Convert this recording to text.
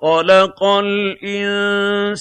خَلَقَ الْإِنسَانَ